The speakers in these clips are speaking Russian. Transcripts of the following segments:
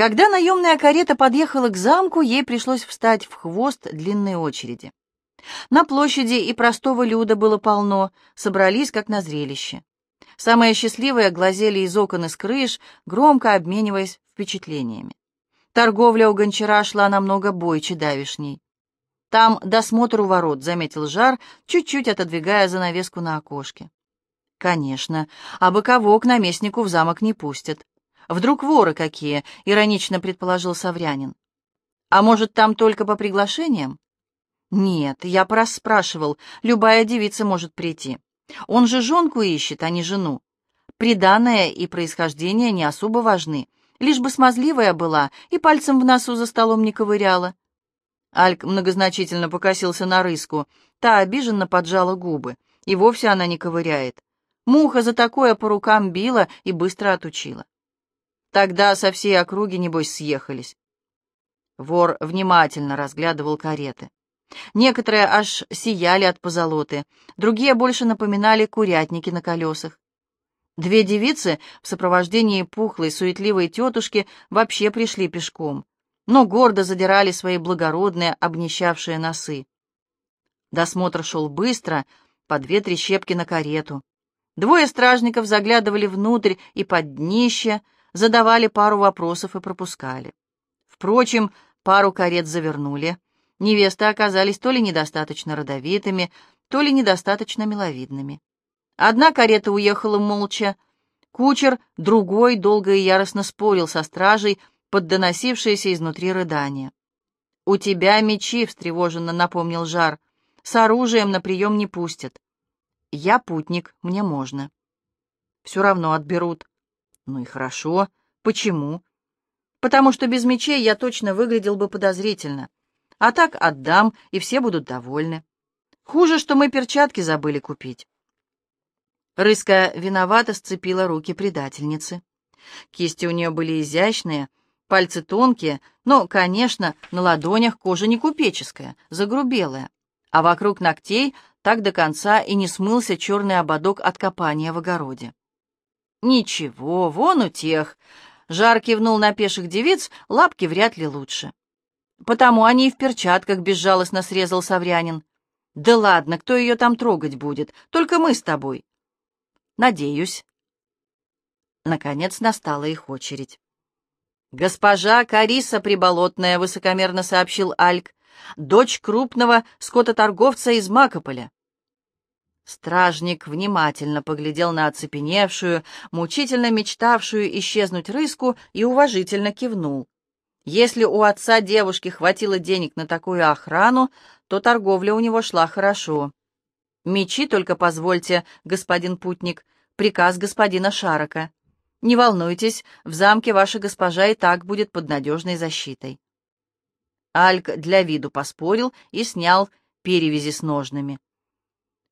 Когда наемная карета подъехала к замку, ей пришлось встать в хвост длинной очереди. На площади и простого люда было полно, собрались как на зрелище. Самые счастливые глазели из окон и с крыш, громко обмениваясь впечатлениями. Торговля у гончара шла намного бойче давишней. «Там досмотр у ворот», — заметил Жар, чуть-чуть отодвигая занавеску на окошке. «Конечно, а бокового к наместнику в замок не пустят. Вдруг воры какие?» — иронично предположил Саврянин. «А может, там только по приглашениям?» «Нет, я спрашивал, любая девица может прийти. Он же жонку ищет, а не жену. Приданное и происхождение не особо важны, лишь бы смазливая была и пальцем в носу за столом не ковыряла». Альк многозначительно покосился на рыску, та обиженно поджала губы, и вовсе она не ковыряет. Муха за такое по рукам била и быстро отучила. Тогда со всей округи, небось, съехались. Вор внимательно разглядывал кареты. Некоторые аж сияли от позолоты, другие больше напоминали курятники на колесах. Две девицы в сопровождении пухлой, суетливой тетушки вообще пришли пешком, но гордо задирали свои благородные, обнищавшие носы. Досмотр шел быстро, по две-три щепки на карету. Двое стражников заглядывали внутрь и под днище, задавали пару вопросов и пропускали. Впрочем, пару карет завернули — Невесты оказались то ли недостаточно родовитыми, то ли недостаточно миловидными. Одна карета уехала молча, кучер, другой долго и яростно спорил со стражей под доносившееся изнутри рыдания. «У тебя мечи», — встревоженно напомнил Жар, — «с оружием на прием не пустят». «Я путник, мне можно». «Все равно отберут». «Ну и хорошо. Почему?» «Потому что без мечей я точно выглядел бы подозрительно». А так отдам, и все будут довольны. Хуже, что мы перчатки забыли купить. Рыска виновато сцепила руки предательницы. Кисти у нее были изящные, пальцы тонкие, но, конечно, на ладонях кожа не купеческая, загрубелая, а вокруг ногтей так до конца и не смылся черный ободок от копания в огороде. «Ничего, вон у тех!» Жар кивнул на пеших девиц, лапки вряд ли лучше. Потому они и в перчатках безжалостно срезал Саврянин. Да ладно, кто ее там трогать будет? Только мы с тобой. Надеюсь. Наконец настала их очередь. «Госпожа Кариса Приболотная», — высокомерно сообщил Альк, «дочь крупного скототорговца из Макополя». Стражник внимательно поглядел на оцепеневшую, мучительно мечтавшую исчезнуть рыску и уважительно кивнул. Если у отца девушки хватило денег на такую охрану, то торговля у него шла хорошо. Мечи только позвольте, господин путник, приказ господина Шарока. Не волнуйтесь, в замке ваша госпожа и так будет под надежной защитой. Альк для виду поспорил и снял перевязи с ножными.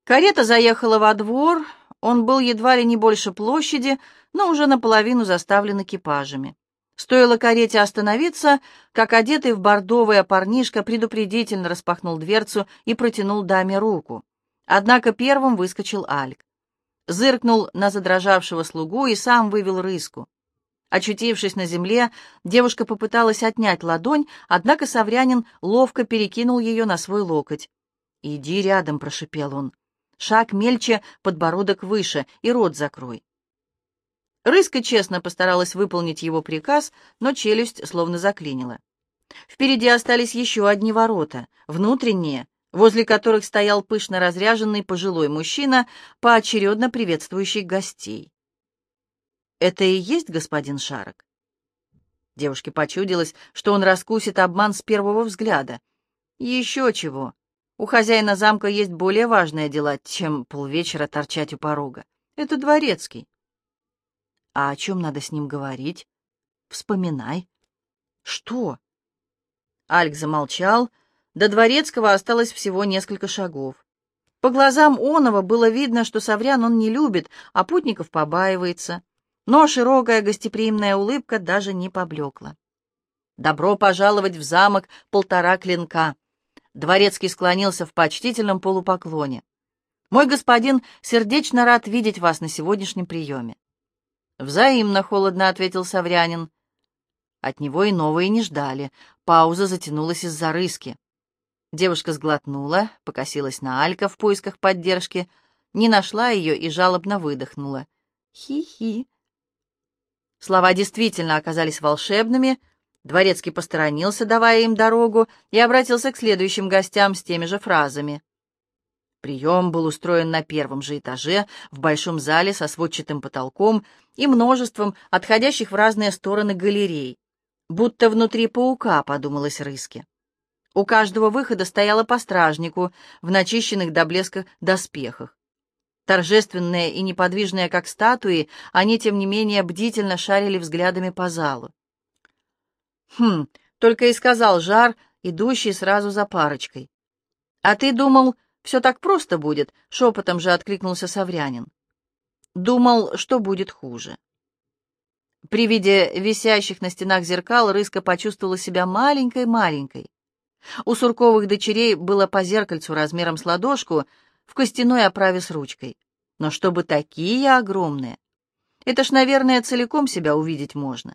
Карета заехала во двор, он был едва ли не больше площади, но уже наполовину заставлен экипажами. Стоило карете остановиться, как одетый в бордовое парнишка предупредительно распахнул дверцу и протянул даме руку. Однако первым выскочил Альк. Зыркнул на задрожавшего слугу и сам вывел рыску. Очутившись на земле, девушка попыталась отнять ладонь, однако Саврянин ловко перекинул ее на свой локоть. «Иди рядом», — прошипел он. «Шаг мельче, подбородок выше, и рот закрой». Рыска честно постаралась выполнить его приказ, но челюсть словно заклинила. Впереди остались еще одни ворота, внутренние, возле которых стоял пышно разряженный пожилой мужчина, поочередно приветствующий гостей. «Это и есть господин Шарок?» Девушке почудилось, что он раскусит обман с первого взгляда. «Еще чего. У хозяина замка есть более важные дела, чем полвечера торчать у порога. Это дворецкий». А о чем надо с ним говорить? Вспоминай. Что? Альк замолчал. До Дворецкого осталось всего несколько шагов. По глазам Онова было видно, что Саврян он не любит, а путников побаивается. Но широкая гостеприимная улыбка даже не поблекла. «Добро пожаловать в замок полтора клинка!» Дворецкий склонился в почтительном полупоклоне. «Мой господин сердечно рад видеть вас на сегодняшнем приеме. «Взаимно», — холодно ответил Саврянин. От него и новые не ждали. Пауза затянулась из-за рыски. Девушка сглотнула, покосилась на Алька в поисках поддержки, не нашла ее и жалобно выдохнула. «Хи-хи». Слова действительно оказались волшебными. Дворецкий посторонился, давая им дорогу, и обратился к следующим гостям с теми же фразами. Прием был устроен на первом же этаже, в большом зале со сводчатым потолком и множеством отходящих в разные стороны галерей. Будто внутри паука, подумалось Рыске. У каждого выхода стояло по стражнику в начищенных до блеска доспехах. Торжественные и неподвижные, как статуи, они, тем не менее, бдительно шарили взглядами по залу. «Хм, только и сказал Жар, идущий сразу за парочкой. А ты думал, все так просто будет?» — шепотом же откликнулся Саврянин. «Думал, что будет хуже». При виде висящих на стенах зеркал Рыска почувствовала себя маленькой-маленькой. У Сурковых дочерей было по зеркальцу размером с ладошку в костяной оправе с ручкой. Но чтобы такие огромные, это ж, наверное, целиком себя увидеть можно.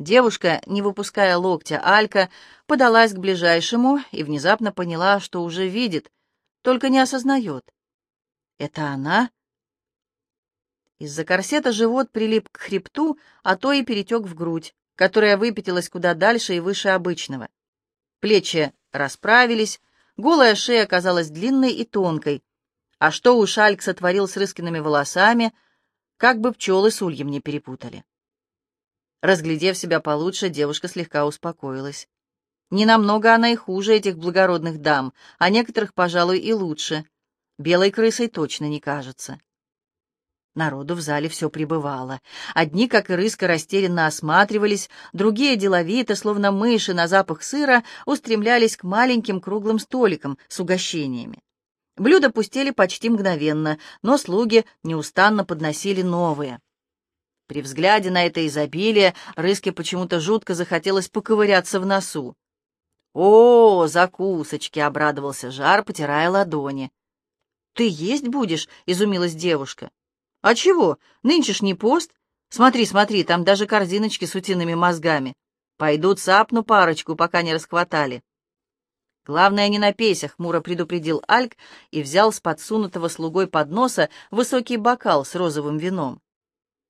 Девушка, не выпуская локтя Алька, подалась к ближайшему и внезапно поняла, что уже видит, только не осознает. Это она? Из-за корсета живот прилип к хребту, а то и перетек в грудь, которая выпятилась куда дальше и выше обычного. Плечи расправились, голая шея казалась длинной и тонкой. А что у Шальк сотворил с Рыскиными волосами, как бы пчелы с ульем не перепутали. Разглядев себя получше, девушка слегка успокоилась. Не намного она и хуже этих благородных дам, а некоторых, пожалуй, и лучше. Белой крысой точно не кажется. Народу в зале все прибывало. Одни, как и рыска, растерянно осматривались, другие деловито, словно мыши на запах сыра, устремлялись к маленьким круглым столикам с угощениями. Блюда пустели почти мгновенно, но слуги неустанно подносили новые. При взгляде на это изобилие Рыске почему-то жутко захотелось поковыряться в носу. «О, закусочки!» — обрадовался Жар, потирая ладони. «Ты есть будешь?» — изумилась девушка. «А чего? Нынче ж не пост. Смотри, смотри, там даже корзиночки с утиными мозгами. Пойдут сапну парочку, пока не расхватали». «Главное, не напейся», — хмуро предупредил Альк и взял с подсунутого слугой подноса высокий бокал с розовым вином.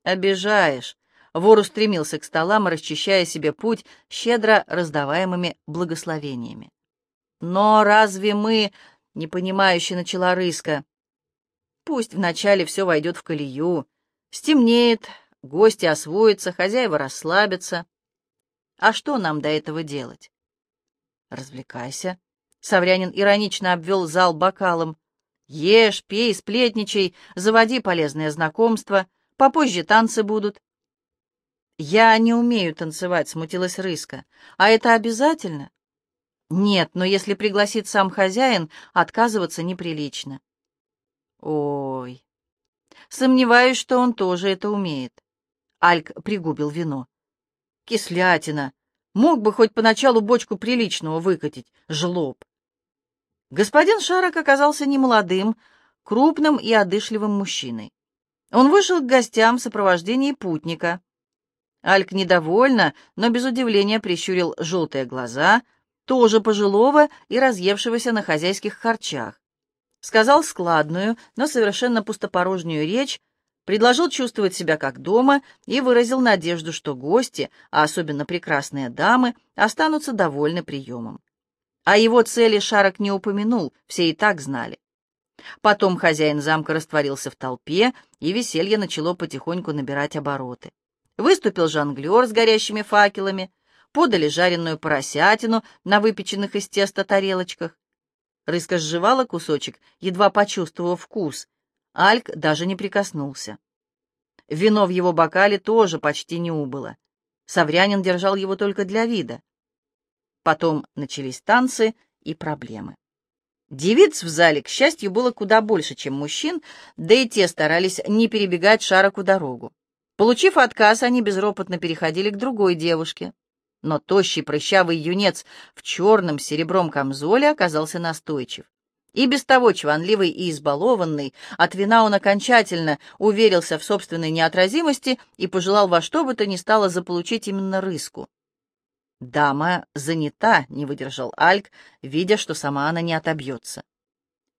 «Обижаешь». Вор устремился к столам, расчищая себе путь щедро раздаваемыми благословениями. «Но разве мы...» — непонимающе начала рыска. Пусть вначале все войдет в колею. Стемнеет, гости освоятся, хозяева расслабятся. А что нам до этого делать? Развлекайся. Саврянин иронично обвел зал бокалом. Ешь, пей, сплетничай, заводи полезные знакомства. Попозже танцы будут. Я не умею танцевать, смутилась Рыска. А это обязательно? Нет, но если пригласит сам хозяин, отказываться неприлично. Ой, сомневаюсь, что он тоже это умеет. Альк пригубил вино. Кислятина. Мог бы хоть поначалу бочку приличного выкатить, жлоб. Господин Шарок оказался немолодым, крупным и одышливым мужчиной. Он вышел к гостям в сопровождении путника. Альк недовольно, но без удивления прищурил желтые глаза, тоже пожилого и разъевшегося на хозяйских харчах сказал складную, но совершенно пустопорожнюю речь, предложил чувствовать себя как дома и выразил надежду, что гости, а особенно прекрасные дамы, останутся довольны приемом. О его цели Шарок не упомянул, все и так знали. Потом хозяин замка растворился в толпе, и веселье начало потихоньку набирать обороты. Выступил жонглер с горящими факелами, подали жареную поросятину на выпеченных из теста тарелочках. Рыска сживала кусочек, едва почувствовав вкус. Альк даже не прикоснулся. Вино в его бокале тоже почти не убыло. Саврянин держал его только для вида. Потом начались танцы и проблемы. Девиц в зале, к счастью, было куда больше, чем мужчин, да и те старались не перебегать шароку дорогу. Получив отказ, они безропотно переходили к другой девушке. Но тощий прыщавый юнец в черном серебром камзоле оказался настойчив. И без того чванливый и избалованный, от вина он окончательно уверился в собственной неотразимости и пожелал во что бы то ни стало заполучить именно рыску. «Дама занята», — не выдержал Альк, видя, что сама она не отобьется.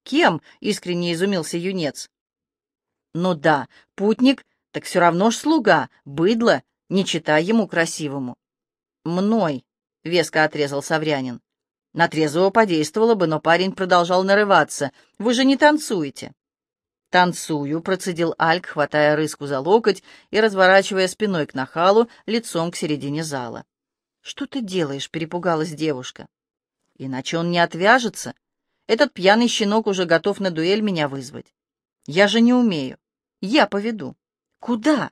«Кем?» — искренне изумился юнец. «Ну да, путник, так все равно ж слуга, быдло, не читай ему красивому». «Мной», — веско отрезал Саврянин. На трезвого подействовало бы, но парень продолжал нарываться. «Вы же не танцуете». «Танцую», — процедил Альк, хватая рыску за локоть и разворачивая спиной к нахалу, лицом к середине зала. «Что ты делаешь?» — перепугалась девушка. «Иначе он не отвяжется. Этот пьяный щенок уже готов на дуэль меня вызвать. Я же не умею. Я поведу». «Куда?»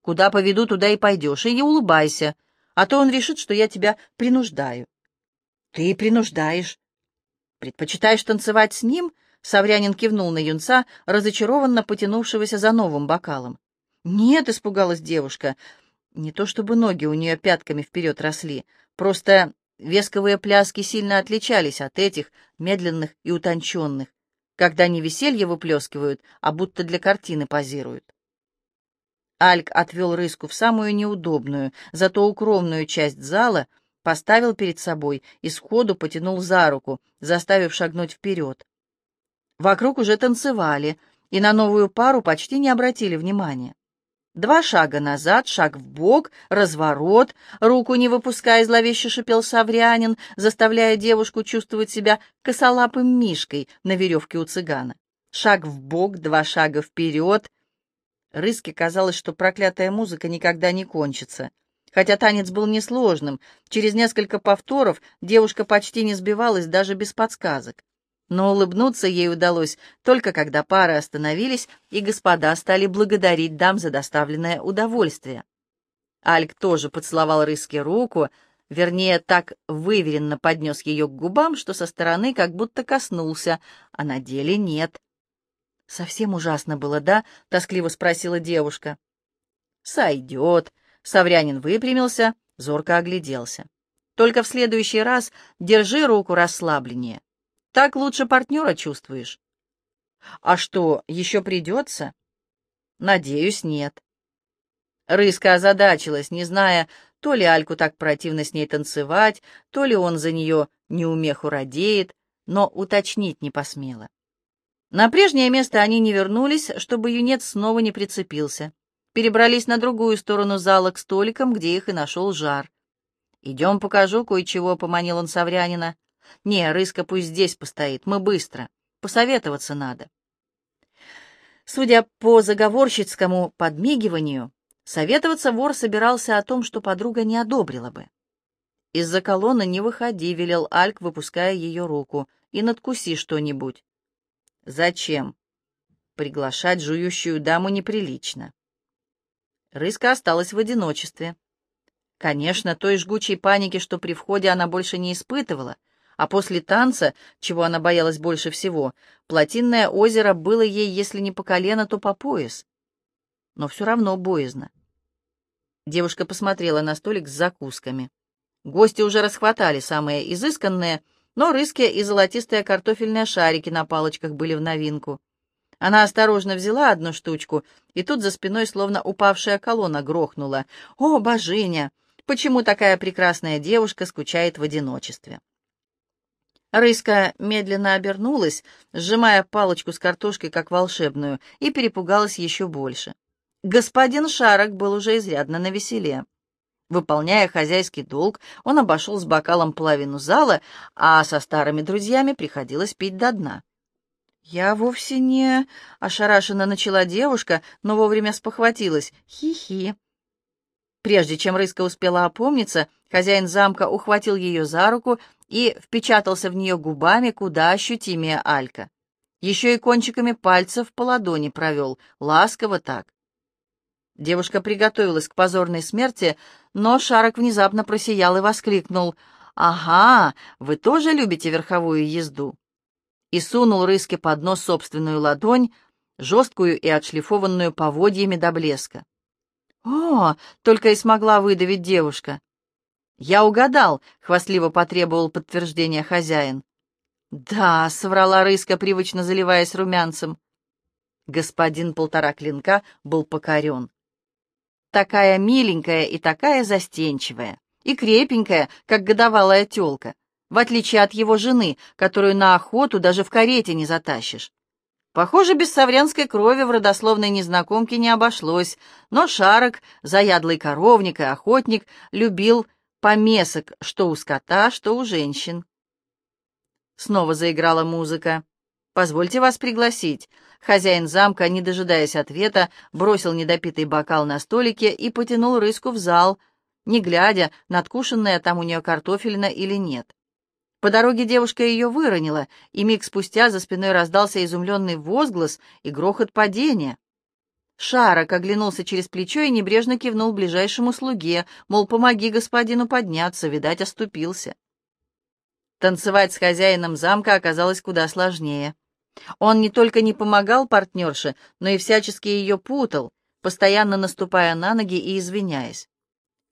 «Куда поведу, туда и пойдешь, и улыбайся, а то он решит, что я тебя принуждаю». «Ты принуждаешь». «Предпочитаешь танцевать с ним?» Саврянин кивнул на юнца, разочарованно потянувшегося за новым бокалом. «Нет», — испугалась девушка, — «не то чтобы ноги у нее пятками вперед росли, просто весковые пляски сильно отличались от этих, медленных и утонченных, когда не веселье выплескивают, а будто для картины позируют». Альк отвел рыску в самую неудобную, зато укромную часть зала — поставил перед собой и сходу потянул за руку, заставив шагнуть вперед. Вокруг уже танцевали, и на новую пару почти не обратили внимания. Два шага назад, шаг в бок, разворот, руку не выпуская, зловеще шипел Саврянин, заставляя девушку чувствовать себя косолапым мишкой на веревке у цыгана. Шаг в бок, два шага вперед. Рыске казалось, что проклятая музыка никогда не кончится. Хотя танец был несложным, через несколько повторов девушка почти не сбивалась даже без подсказок. Но улыбнуться ей удалось только когда пары остановились, и господа стали благодарить дам за доставленное удовольствие. Альк тоже поцеловал Рыске руку, вернее, так выверенно поднес ее к губам, что со стороны как будто коснулся, а на деле нет. «Совсем ужасно было, да?» — тоскливо спросила девушка. «Сойдет», Саврянин выпрямился, зорко огляделся. «Только в следующий раз держи руку расслабленнее. Так лучше партнера чувствуешь». «А что, еще придется?» «Надеюсь, нет». Рыска озадачилась, не зная, то ли Альку так противно с ней танцевать, то ли он за нее неумеху радеет, но уточнить не посмела. На прежнее место они не вернулись, чтобы юнец снова не прицепился перебрались на другую сторону зала к столикам, где их и нашел жар. «Идем покажу кое-чего», — поманил он Саврянина. «Не, рыска пусть здесь постоит, мы быстро. Посоветоваться надо». Судя по заговорщицкому подмигиванию, советоваться вор собирался о том, что подруга не одобрила бы. «Из-за колонны не выходи», — велел Альк, выпуская ее руку, — «и надкуси что-нибудь». «Зачем?» «Приглашать жующую даму неприлично». Рыска осталась в одиночестве. Конечно, той жгучей паники, что при входе она больше не испытывала, а после танца, чего она боялась больше всего, плотинное озеро было ей, если не по колено, то по пояс. Но все равно боязно. Девушка посмотрела на столик с закусками. Гости уже расхватали самые изысканные, но рыские и золотистые картофельные шарики на палочках были в новинку. Она осторожно взяла одну штучку, и тут за спиной словно упавшая колонна грохнула. «О, божиня! Почему такая прекрасная девушка скучает в одиночестве?» Рыска медленно обернулась, сжимая палочку с картошкой как волшебную, и перепугалась еще больше. Господин Шарок был уже изрядно навеселе. Выполняя хозяйский долг, он обошел с бокалом половину зала, а со старыми друзьями приходилось пить до дна. «Я вовсе не...» — ошарашенно начала девушка, но вовремя спохватилась. «Хи-хи». Прежде чем Рыска успела опомниться, хозяин замка ухватил ее за руку и впечатался в нее губами куда ощутимее Алька. Еще и кончиками пальцев по ладони провел, ласково так. Девушка приготовилась к позорной смерти, но Шарок внезапно просиял и воскликнул. «Ага, вы тоже любите верховую езду?» и сунул Рыске под нос собственную ладонь, жесткую и отшлифованную поводьями до блеска. «О!» — только и смогла выдавить девушка. «Я угадал», — хвастливо потребовал подтверждения хозяин. «Да», — соврала рыска, привычно заливаясь румянцем. Господин полтора клинка был покорен. Такая миленькая и такая застенчивая, и крепенькая, как годовалая тёлка, в отличие от его жены, которую на охоту даже в карете не затащишь. Похоже, без саврянской крови в родословной незнакомке не обошлось, но Шарок, заядлый коровник и охотник, любил помесок что у скота, что у женщин. Снова заиграла музыка. «Позвольте вас пригласить». Хозяин замка, не дожидаясь ответа, бросил недопитый бокал на столике и потянул рыску в зал, не глядя, надкушенная там у нее картофельна или нет. По дороге девушка ее выронила, и миг спустя за спиной раздался изумленный возглас и грохот падения. Шарок оглянулся через плечо и небрежно кивнул ближайшему слуге, мол, помоги господину подняться, видать, оступился. Танцевать с хозяином замка оказалось куда сложнее. Он не только не помогал партнерше, но и всячески ее путал, постоянно наступая на ноги и извиняясь.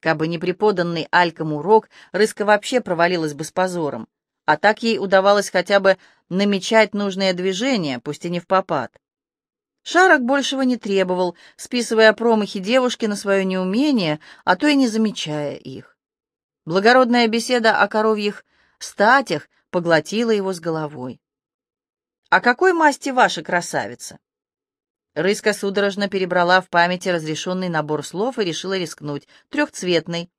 Кабы не преподанный Альком урок, Рыска вообще провалилась бы с позором а так ей удавалось хотя бы намечать нужные движения, пусть и не в попад. Шарок большего не требовал, списывая промахи девушки на свое неумение, а то и не замечая их. Благородная беседа о коровьих статях поглотила его с головой. «А какой масти ваша красавица?» Рыска судорожно перебрала в памяти разрешенный набор слов и решила рискнуть. Трехцветный,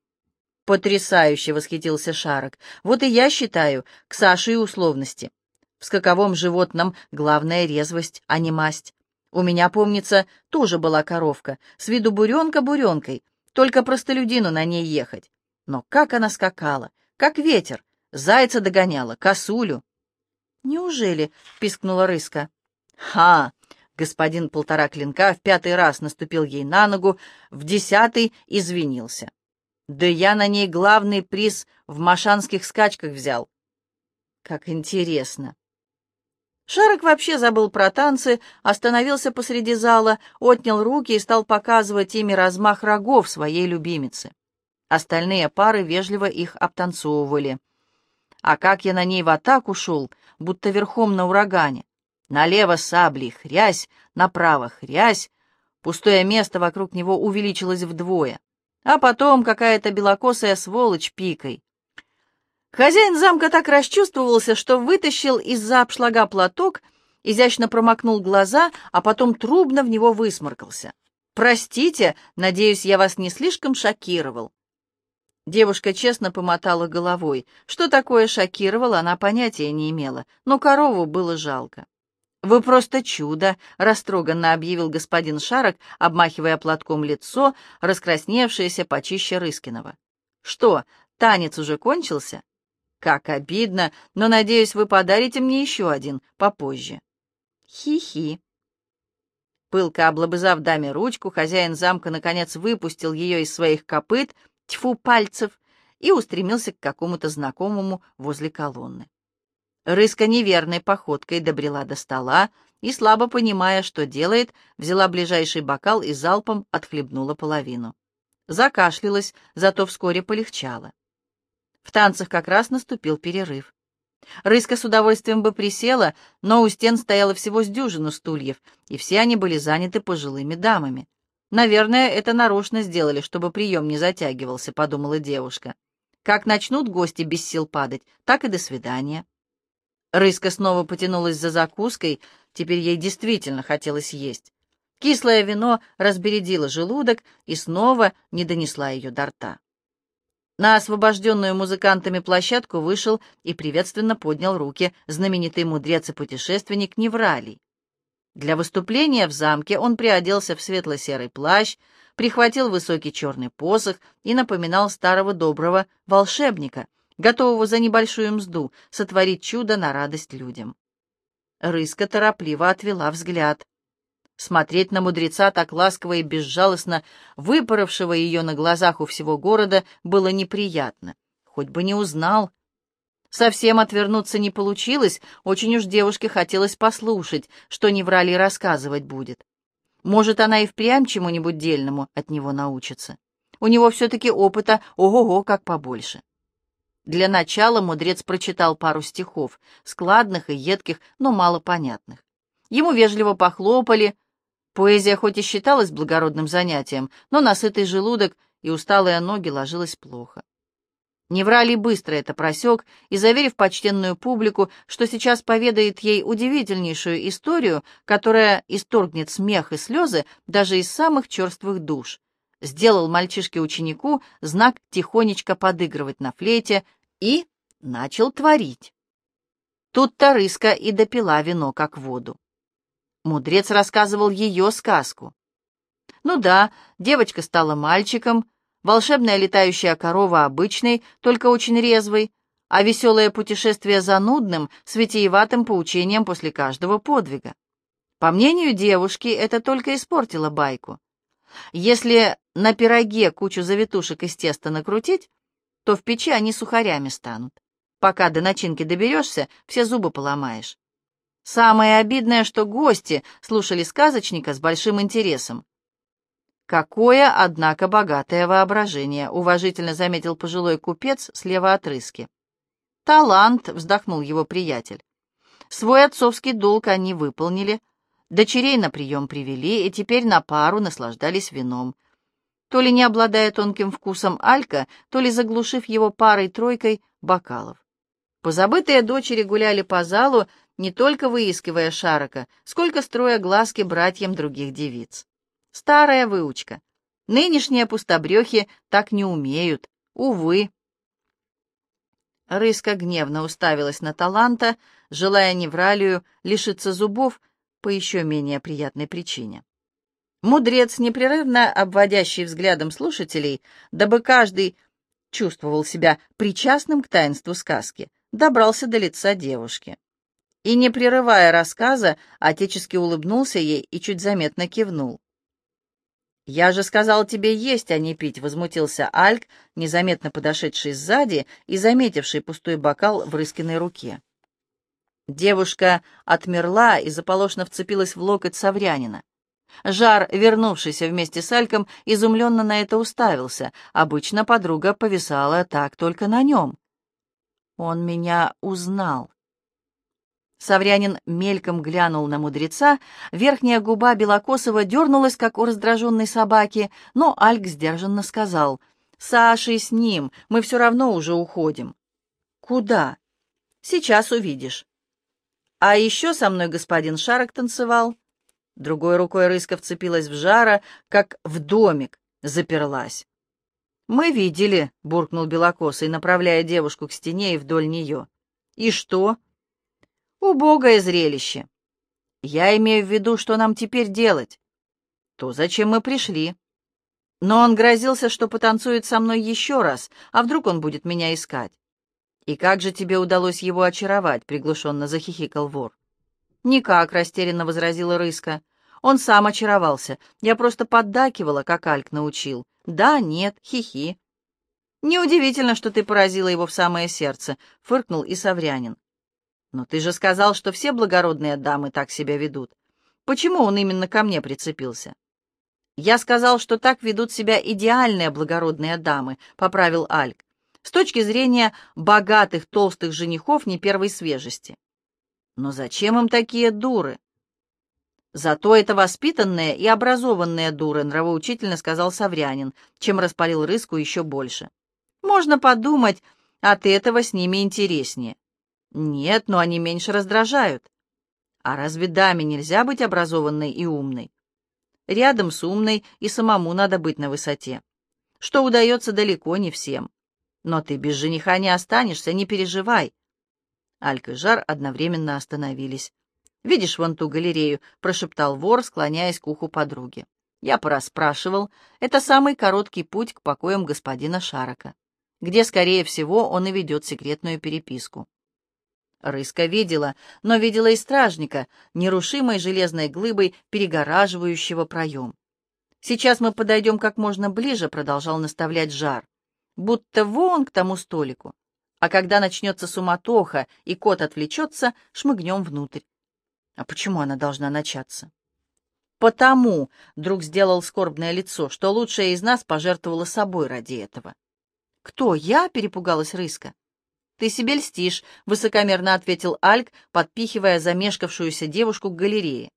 «Потрясающе!» — восхитился Шарок. «Вот и я считаю, к Саше и условности. В скаковом животном главная резвость, а не масть. У меня, помнится, тоже была коровка, с виду буренка буренкой, только простолюдину на ней ехать. Но как она скакала, как ветер, зайца догоняла, косулю. «Неужели?» — пискнула рыска. «Ха!» — господин полтора клинка в пятый раз наступил ей на ногу, в десятый извинился. Да я на ней главный приз в машанских скачках взял. Как интересно. Шарок вообще забыл про танцы, остановился посреди зала, отнял руки и стал показывать ими размах рогов своей любимицы. Остальные пары вежливо их обтанцовывали. А как я на ней в атаку шел, будто верхом на урагане. Налево сабли, хрясь, направо хрясь. Пустое место вокруг него увеличилось вдвое а потом какая-то белокосая сволочь пикой. Хозяин замка так расчувствовался, что вытащил из-за обшлага платок, изящно промокнул глаза, а потом трубно в него высморкался. «Простите, надеюсь, я вас не слишком шокировал». Девушка честно помотала головой. Что такое шокировал, она понятия не имела, но корову было жалко. «Вы просто чудо!» — растроганно объявил господин Шарок, обмахивая платком лицо, раскрасневшееся почище Рыскиного. «Что, танец уже кончился?» «Как обидно, но, надеюсь, вы подарите мне еще один попозже». «Хи-хи». Пылко облобызав даме ручку, хозяин замка, наконец, выпустил ее из своих копыт, тьфу, пальцев, и устремился к какому-то знакомому возле колонны. Рыска неверной походкой добрела до стола и, слабо понимая, что делает, взяла ближайший бокал и залпом отхлебнула половину. Закашлялась, зато вскоре полегчало. В танцах как раз наступил перерыв. Рыска с удовольствием бы присела, но у стен стояло всего с дюжину стульев, и все они были заняты пожилыми дамами. «Наверное, это нарочно сделали, чтобы прием не затягивался», — подумала девушка. «Как начнут гости без сил падать, так и до свидания». Рыска снова потянулась за закуской, теперь ей действительно хотелось есть. Кислое вино разбередило желудок и снова не донесла ее до рта. На освобожденную музыкантами площадку вышел и приветственно поднял руки знаменитый мудрец и путешественник Невралий. Для выступления в замке он приоделся в светло-серый плащ, прихватил высокий черный посох и напоминал старого доброго волшебника, готового за небольшую мзду сотворить чудо на радость людям. Рыска торопливо отвела взгляд. Смотреть на мудреца так ласково и безжалостно, выпоровшего ее на глазах у всего города, было неприятно. Хоть бы не узнал. Совсем отвернуться не получилось, очень уж девушке хотелось послушать, что Неврали рассказывать будет. Может, она и впрямь чему-нибудь дельному от него научится. У него все-таки опыта ого-го как побольше. Для начала мудрец прочитал пару стихов, складных и едких, но мало понятных. Ему вежливо похлопали. Поэзия хоть и считалась благородным занятием, но на сытый желудок и усталые ноги ложилась плохо. Невралий быстро это просек и, заверив почтенную публику, что сейчас поведает ей удивительнейшую историю, которая исторгнет смех и слезы даже из самых черствых душ, сделал мальчишке-ученику знак тихонечко подыгрывать на флейте и начал творить. Тут-то рыска и допила вино, как воду. Мудрец рассказывал ее сказку. Ну да, девочка стала мальчиком, волшебная летающая корова обычной, только очень резвой, а веселое путешествие занудным, с витиеватым поучением после каждого подвига. По мнению девушки, это только испортило байку. Если на пироге кучу завитушек из теста накрутить, то в печи они сухарями станут. Пока до начинки доберешься, все зубы поломаешь. Самое обидное, что гости слушали сказочника с большим интересом. «Какое, однако, богатое воображение», — уважительно заметил пожилой купец слева от рыски. «Талант», — вздохнул его приятель. «Свой отцовский долг они выполнили, дочерей на прием привели и теперь на пару наслаждались вином. То ли не обладая тонким вкусом Алька, то ли заглушив его парой-тройкой бокалов. Позабытые дочери гуляли по залу, не только выискивая Шарока, сколько строя глазки братьям других девиц. Старая выучка. Нынешние пустобрехи так не умеют. Увы. Рыска гневно уставилась на таланта, желая Невралию лишиться зубов по еще менее приятной причине. Мудрец, непрерывно обводящий взглядом слушателей, дабы каждый чувствовал себя причастным к таинству сказки, добрался до лица девушки. И, не прерывая рассказа, отечески улыбнулся ей и чуть заметно кивнул. «Я же сказал тебе есть, а не пить», — возмутился Альк, незаметно подошедший сзади и заметивший пустой бокал в Рыскиной руке. Девушка отмерла и заполошно вцепилась в локоть Саврянина. Жар, вернувшийся вместе с Альком, изумленно на это уставился. Обычно подруга повисала так только на нем. Он меня узнал. Саврянин мельком глянул на мудреца, верхняя губа Белокосова дернулась, как у раздраженной собаки, но Альк сдержанно сказал, «Сашей с ним, мы все равно уже уходим». «Куда?» «Сейчас увидишь». «А еще со мной господин Шарок танцевал». Другой рукой рыска вцепилась в жара, как в домик, заперлась. «Мы видели», — буркнул Белокосый, направляя девушку к стене и вдоль нее. «И что?» Убогое зрелище. Я имею в виду, что нам теперь делать. То, зачем мы пришли. Но он грозился, что потанцует со мной еще раз, а вдруг он будет меня искать. «И как же тебе удалось его очаровать?» — приглушенно захихикал вор. «Никак», — растерянно возразила Рыска. «Он сам очаровался. Я просто поддакивала, как Альк научил. Да, нет, хихи». «Неудивительно, что ты поразила его в самое сердце», — фыркнул и Саврянин. «Но ты же сказал, что все благородные дамы так себя ведут. Почему он именно ко мне прицепился?» «Я сказал, что так ведут себя идеальные благородные дамы», — поправил Альк, «с точки зрения богатых толстых женихов не первой свежести». «Но зачем им такие дуры?» «Зато это воспитанные и образованные дуры», — нравоучительно сказал Саврянин, чем распалил рыску еще больше. «Можно подумать, от этого с ними интереснее». Нет, но они меньше раздражают. А разве даме нельзя быть образованной и умной? Рядом с умной и самому надо быть на высоте. Что удается далеко не всем. Но ты без жениха не останешься, не переживай. Алька и Жар одновременно остановились. «Видишь вон ту галерею?» — прошептал вор, склоняясь к уху подруги. Я порасспрашивал. Это самый короткий путь к покоям господина Шарока, где, скорее всего, он и ведет секретную переписку. Рыска видела, но видела и стражника, нерушимой железной глыбой, перегораживающего проем. «Сейчас мы подойдем как можно ближе», — продолжал наставлять жар, «будто вон к тому столику. А когда начнется суматоха и кот отвлечется, шмыгнем внутрь». «А почему она должна начаться?» «Потому», — друг сделал скорбное лицо, «что лучшая из нас пожертвовала собой ради этого». «Кто, я?» — перепугалась Рыска. Ты себе льстишь», — высокомерно ответил Альк, подпихивая замешкавшуюся девушку к галерее.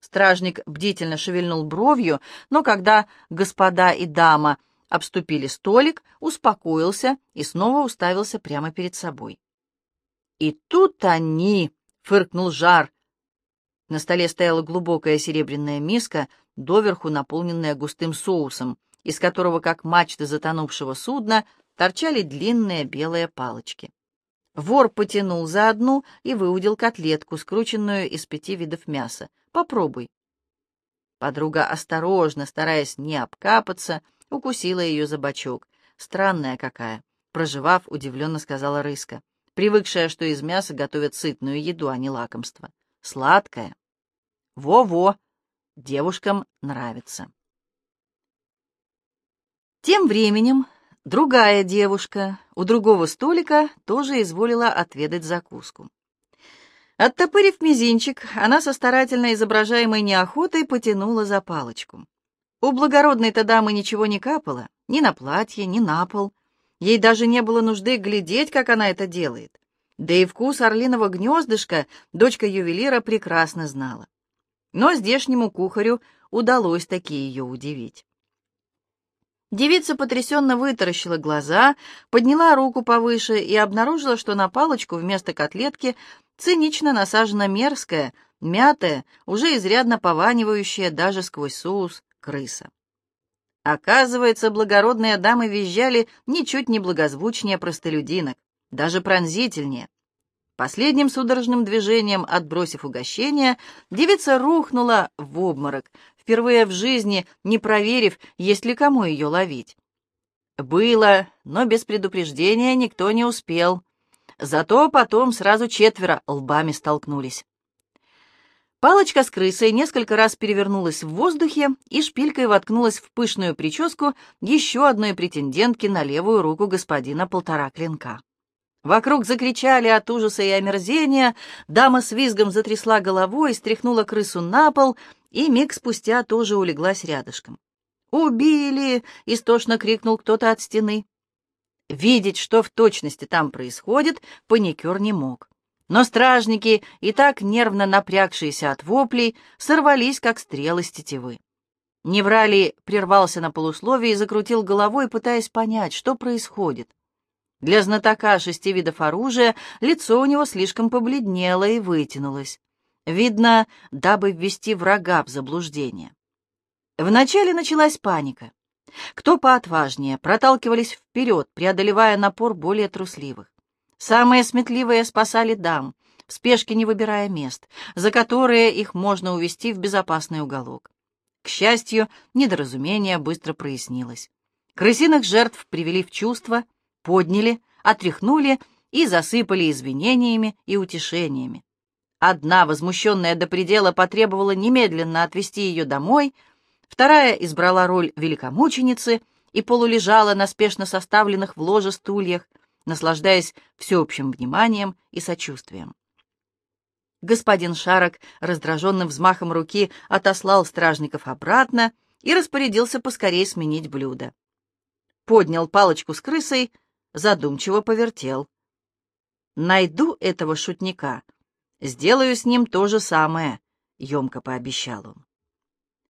Стражник бдительно шевельнул бровью, но когда господа и дама обступили столик, успокоился и снова уставился прямо перед собой. «И тут они!» — фыркнул жар. На столе стояла глубокая серебряная миска, доверху наполненная густым соусом, из которого, как мачты затонувшего судна, торчали длинные белые палочки. Вор потянул за одну и выудил котлетку, скрученную из пяти видов мяса. «Попробуй». Подруга осторожно, стараясь не обкапаться, укусила ее за бочок. «Странная какая», — проживав, удивленно сказала Рыска, привыкшая, что из мяса готовят сытную еду, а не лакомство. «Сладкая». «Во-во!» Девушкам нравится. Тем временем другая девушка у другого столика тоже изволила отведать закуску. Оттопырив мизинчик, она со старательно изображаемой неохотой потянула за палочку. У благородной-то дамы ничего не капало, ни на платье, ни на пол. Ей даже не было нужды глядеть, как она это делает. Да и вкус орлиного гнездышка дочка ювелира прекрасно знала. Но здешнему кухарю удалось таки ее удивить. Девица потрясенно вытаращила глаза, подняла руку повыше и обнаружила, что на палочку вместо котлетки цинично насажена мерзкая, мятая, уже изрядно пованивающая даже сквозь соус крыса. Оказывается, благородные дамы визжали ничуть не благозвучнее простолюдинок, даже пронзительнее. Последним судорожным движением, отбросив угощение, девица рухнула в обморок, впервые в жизни не проверив, есть ли кому ее ловить. Было, но без предупреждения никто не успел. Зато потом сразу четверо лбами столкнулись. Палочка с крысой несколько раз перевернулась в воздухе и шпилькой воткнулась в пышную прическу еще одной претендентки на левую руку господина полтора клинка. Вокруг закричали от ужаса и омерзения, дама с визгом затрясла головой, стряхнула крысу на пол и миг спустя тоже улеглась рядышком. «Убили!» — истошно крикнул кто-то от стены. Видеть, что в точности там происходит, паникер не мог. Но стражники, и так нервно напрягшиеся от воплей, сорвались, как стрелы с тетивы. Невралий прервался на полусловие и закрутил головой, пытаясь понять, что происходит. Для знатока шести видов оружия лицо у него слишком побледнело и вытянулось. Видно, дабы ввести врага в заблуждение. Вначале началась паника. Кто поотважнее, проталкивались вперед, преодолевая напор более трусливых. Самые сметливые спасали дам, в спешке не выбирая мест, за которые их можно увести в безопасный уголок. К счастью, недоразумение быстро прояснилось. Крысиных жертв привели в чувство, подняли, отряхнули и засыпали извинениями и утешениями. Одна, возмущенная до предела, потребовала немедленно отвезти ее домой, вторая избрала роль великомученицы и полулежала на спешно составленных в ложе стульях, наслаждаясь всеобщим вниманием и сочувствием. Господин Шарок раздраженным взмахом руки отослал стражников обратно и распорядился поскорее сменить блюдо. Поднял палочку с крысой, задумчиво повертел. «Найду этого шутника», Сделаю с ним то же самое, — емко пообещал он.